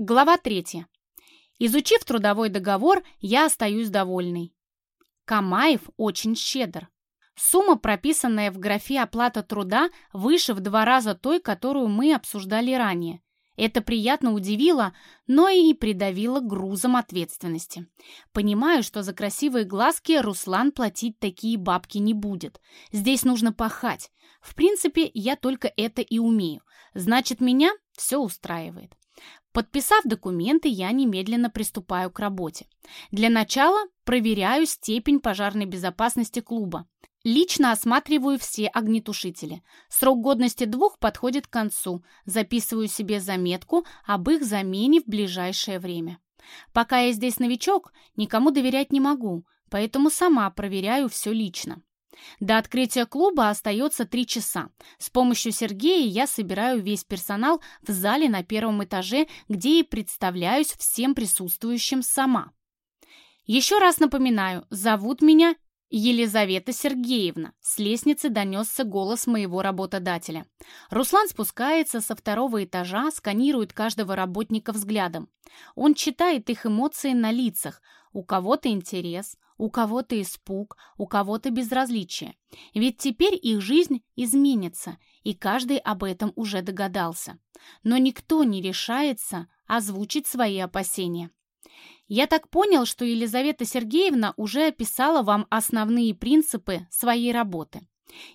Глава 3. Изучив трудовой договор, я остаюсь довольной. Камаев очень щедр. Сумма, прописанная в графе «Оплата труда», выше в два раза той, которую мы обсуждали ранее. Это приятно удивило, но и придавило грузом ответственности. Понимаю, что за красивые глазки Руслан платить такие бабки не будет. Здесь нужно пахать. В принципе, я только это и умею. Значит, меня все устраивает. Подписав документы, я немедленно приступаю к работе. Для начала проверяю степень пожарной безопасности клуба. Лично осматриваю все огнетушители. Срок годности двух подходит к концу. Записываю себе заметку об их замене в ближайшее время. Пока я здесь новичок, никому доверять не могу, поэтому сама проверяю все лично. До открытия клуба остается три часа. С помощью Сергея я собираю весь персонал в зале на первом этаже, где и представляюсь всем присутствующим сама. Еще раз напоминаю, зовут меня Елизавета Сергеевна. С лестницы донесся голос моего работодателя. Руслан спускается со второго этажа, сканирует каждого работника взглядом. Он читает их эмоции на лицах. У кого-то интерес, у кого-то испуг, у кого-то безразличие. Ведь теперь их жизнь изменится, и каждый об этом уже догадался. Но никто не решается озвучить свои опасения. Я так понял, что Елизавета Сергеевна уже описала вам основные принципы своей работы.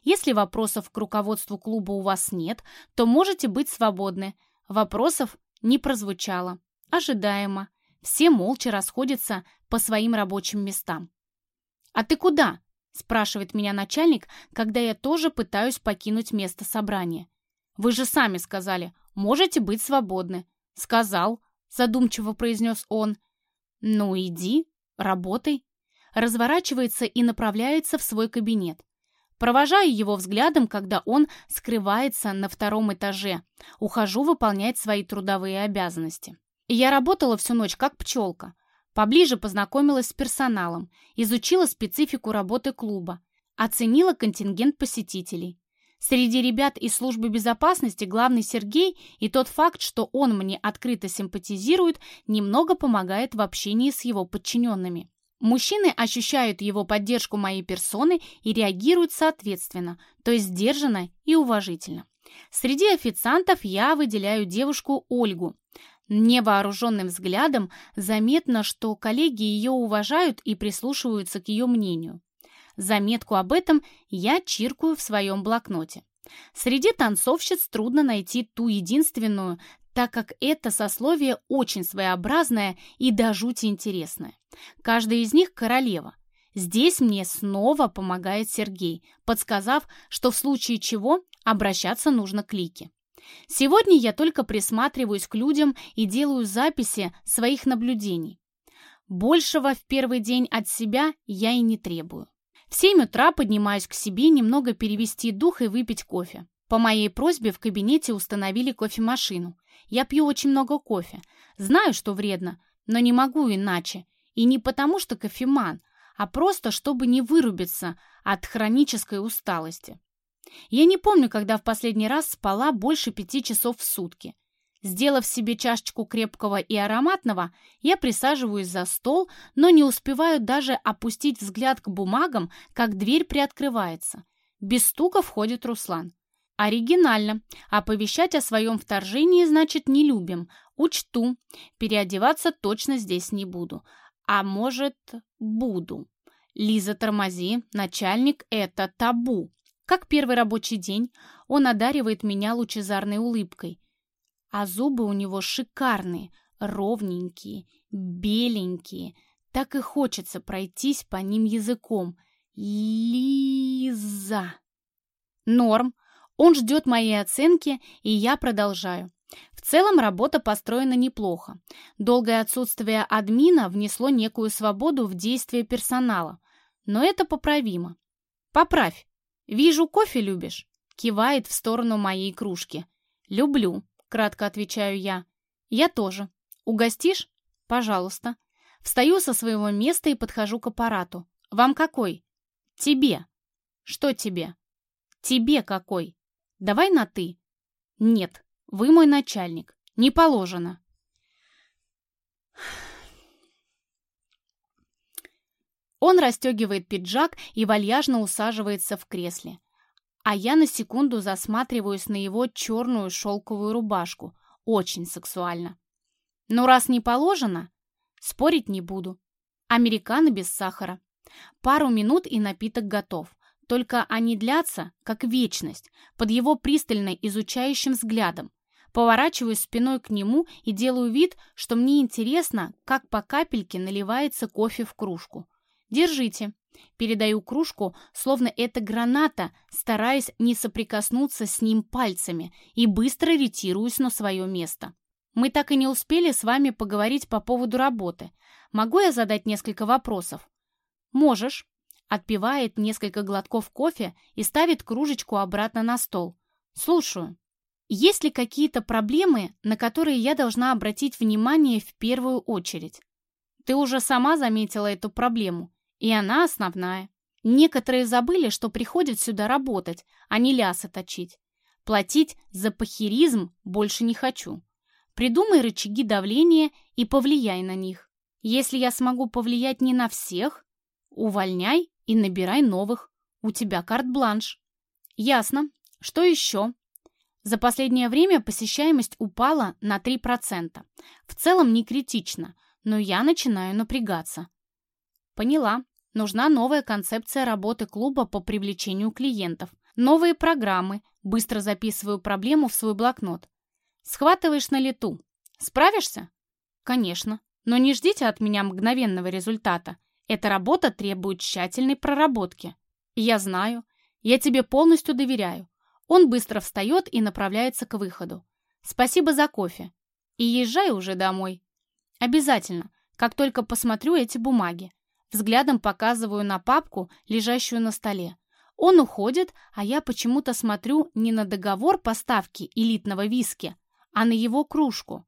Если вопросов к руководству клуба у вас нет, то можете быть свободны. Вопросов не прозвучало. Ожидаемо. Все молча расходятся по своим рабочим местам. «А ты куда?» – спрашивает меня начальник, когда я тоже пытаюсь покинуть место собрания. «Вы же сами сказали, можете быть свободны». «Сказал», – задумчиво произнес он. «Ну, иди, работай». Разворачивается и направляется в свой кабинет. Провожаю его взглядом, когда он скрывается на втором этаже. Ухожу выполнять свои трудовые обязанности. Я работала всю ночь, как пчелка. Поближе познакомилась с персоналом, изучила специфику работы клуба, оценила контингент посетителей. Среди ребят из службы безопасности главный Сергей и тот факт, что он мне открыто симпатизирует, немного помогает в общении с его подчиненными. Мужчины ощущают его поддержку моей персоны и реагируют соответственно, то есть сдержанно и уважительно. Среди официантов я выделяю девушку Ольгу. Невооруженным взглядом заметно, что коллеги ее уважают и прислушиваются к ее мнению. Заметку об этом я чиркаю в своем блокноте. Среди танцовщиц трудно найти ту единственную, так как это сословие очень своеобразное и до жути интересное. Каждая из них королева. Здесь мне снова помогает Сергей, подсказав, что в случае чего обращаться нужно к Лике. Сегодня я только присматриваюсь к людям и делаю записи своих наблюдений. Большего в первый день от себя я и не требую. В 7 утра поднимаюсь к себе немного перевести дух и выпить кофе. По моей просьбе в кабинете установили кофемашину. Я пью очень много кофе. Знаю, что вредно, но не могу иначе. И не потому, что кофеман, а просто, чтобы не вырубиться от хронической усталости. Я не помню, когда в последний раз спала больше пяти часов в сутки. Сделав себе чашечку крепкого и ароматного, я присаживаюсь за стол, но не успеваю даже опустить взгляд к бумагам, как дверь приоткрывается. Без стука входит Руслан. Оригинально. Оповещать о своем вторжении значит не любим. Учту. Переодеваться точно здесь не буду. А может, буду. Лиза, тормози. Начальник — это табу. Как первый рабочий день, он одаривает меня лучезарной улыбкой. А зубы у него шикарные, ровненькие, беленькие. Так и хочется пройтись по ним языком. Лиза. Норм. Он ждет моей оценки, и я продолжаю. В целом работа построена неплохо. Долгое отсутствие админа внесло некую свободу в действие персонала. Но это поправимо. Поправь. «Вижу, кофе любишь?» Кивает в сторону моей кружки. «Люблю», — кратко отвечаю я. «Я тоже. Угостишь?» «Пожалуйста». Встаю со своего места и подхожу к аппарату. «Вам какой?» «Тебе». «Что тебе?» «Тебе какой?» «Давай на «ты». «Нет, вы мой начальник. Не положено». Он расстегивает пиджак и вальяжно усаживается в кресле. А я на секунду засматриваюсь на его черную шелковую рубашку. Очень сексуально. Но раз не положено, спорить не буду. Американо без сахара. Пару минут и напиток готов. Только они длятся, как вечность, под его пристально изучающим взглядом. Поворачиваюсь спиной к нему и делаю вид, что мне интересно, как по капельке наливается кофе в кружку. «Держите». Передаю кружку, словно это граната, стараясь не соприкоснуться с ним пальцами, и быстро ретируюсь на свое место. Мы так и не успели с вами поговорить по поводу работы. Могу я задать несколько вопросов? Можешь. Отпивает несколько глотков кофе и ставит кружечку обратно на стол. Слушаю. Есть ли какие-то проблемы, на которые я должна обратить внимание в первую очередь? Ты уже сама заметила эту проблему, и она основная. Некоторые забыли, что приходят сюда работать, а не лясы точить. Платить за похеризм больше не хочу. Придумай рычаги давления и повлияй на них. Если я смогу повлиять не на всех, увольняй и набирай новых. У тебя карт-бланш. Ясно. Что еще? За последнее время посещаемость упала на 3%. В целом не критично, но я начинаю напрягаться. Поняла. Нужна новая концепция работы клуба по привлечению клиентов. Новые программы. Быстро записываю проблему в свой блокнот. Схватываешь на лету. Справишься? Конечно. Но не ждите от меня мгновенного результата. Эта работа требует тщательной проработки. Я знаю. Я тебе полностью доверяю. Он быстро встает и направляется к выходу. «Спасибо за кофе. И езжай уже домой». «Обязательно, как только посмотрю эти бумаги». Взглядом показываю на папку, лежащую на столе. Он уходит, а я почему-то смотрю не на договор поставки элитного виски, а на его кружку.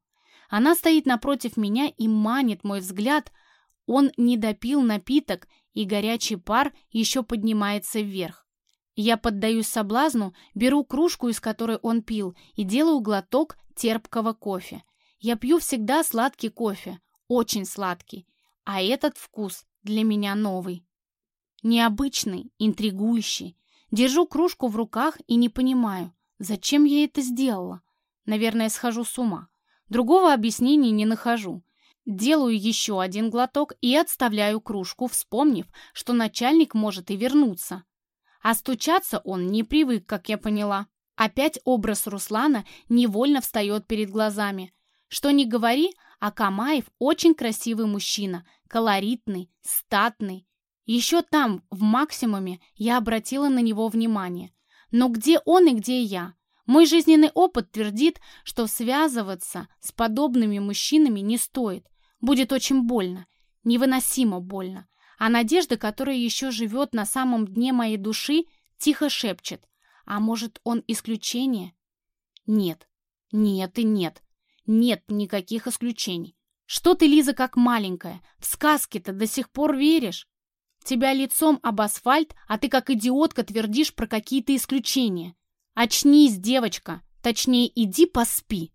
Она стоит напротив меня и манит мой взгляд. Он не допил напиток, и горячий пар еще поднимается вверх. Я поддаюсь соблазну, беру кружку, из которой он пил, и делаю глоток терпкого кофе. Я пью всегда сладкий кофе, очень сладкий, а этот вкус для меня новый. Необычный, интригующий. Держу кружку в руках и не понимаю, зачем я это сделала. Наверное, схожу с ума. Другого объяснения не нахожу. Делаю еще один глоток и отставляю кружку, вспомнив, что начальник может и вернуться. А стучаться он не привык, как я поняла. Опять образ Руслана невольно встает перед глазами. Что ни говори, а Камаев очень красивый мужчина, колоритный, статный. Еще там, в максимуме, я обратила на него внимание. Но где он и где я? Мой жизненный опыт твердит, что связываться с подобными мужчинами не стоит. Будет очень больно, невыносимо больно а надежда, которая еще живет на самом дне моей души, тихо шепчет. А может, он исключение? Нет, нет и нет. Нет никаких исключений. Что ты, Лиза, как маленькая? В сказки-то до сих пор веришь? Тебя лицом об асфальт, а ты как идиотка твердишь про какие-то исключения. Очнись, девочка. Точнее, иди поспи.